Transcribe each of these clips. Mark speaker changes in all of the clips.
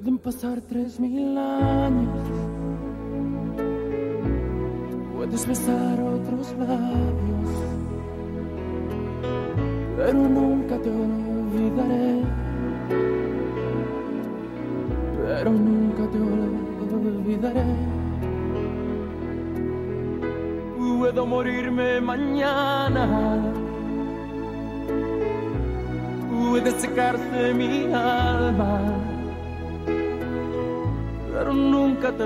Speaker 1: Pueden pasar tres mil años. Puedes besar otros labios. Pero nunca te olvidaré. Pero nunca te olvidaré. Puedo morirme mañana. Puede secarse mi alma. Nunca te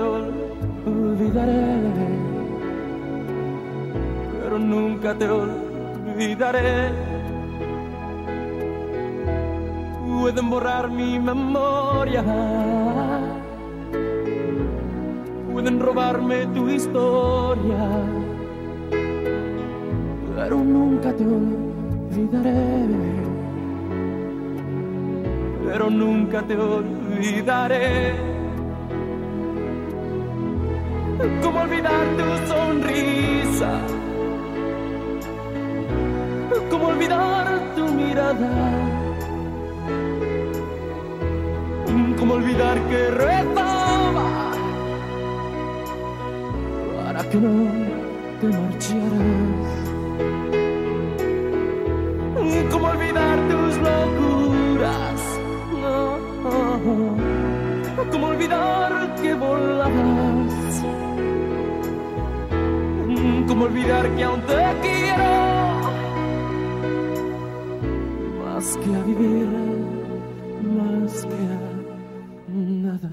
Speaker 1: olvidaré. Pero nunca te olvidaré. Pueden borrar mi memoria. Pueden robarme tu historia. Pero nunca te olvidaré. Pero nunca te olvidaré. ¿Cómo olvidar tu sonrisa? ¿Cómo olvidar tu mirada? ¿Cómo olvidar que rezaba para que no te marcharas? ¿Cómo ¿Cómo olvidar que aún te quiero? Más que a vivir, más que a nada.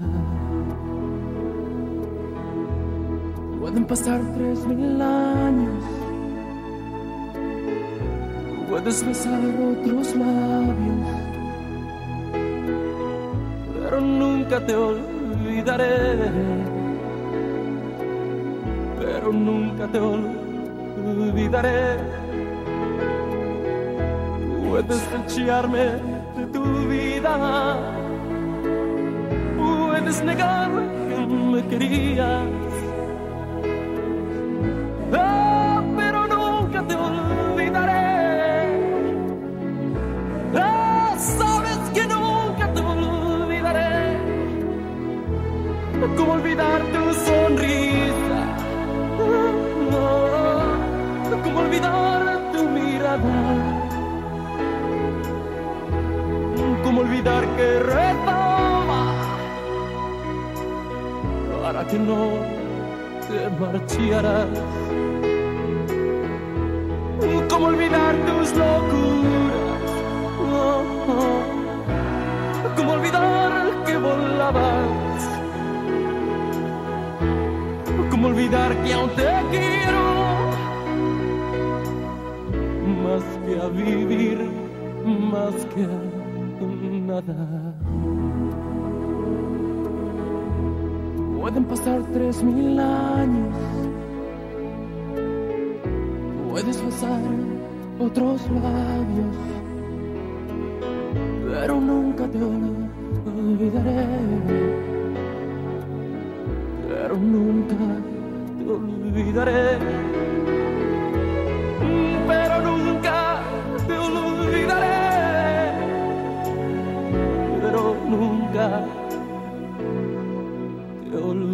Speaker 1: Pueden pasar tres mil años. Puedes besar otros labios. Pero nunca te olvidaré. Pero nunca te olvidaré. Puedes echarme de tu vida. Puedes negar que me querías. Ah, pero nunca te olvidaré. Ah, sabes que nunca te olvidaré. ¿Cómo olvidar tu sonrisa? ¿Cómo olvidar tu mirada? ¿Cómo olvidar que rezaba para que no te marcharas? ¿Cómo olvidar tus locuras? Oh, oh. ¿Cómo olvidar que volabas? ¿Cómo olvidar que aún te quiero? Que a vivir, más que a nada. Pueden pasar tres mil años. Puedes besar otros labios. Pero nunca te olvidaré. Pero nunca te olvidaré. Te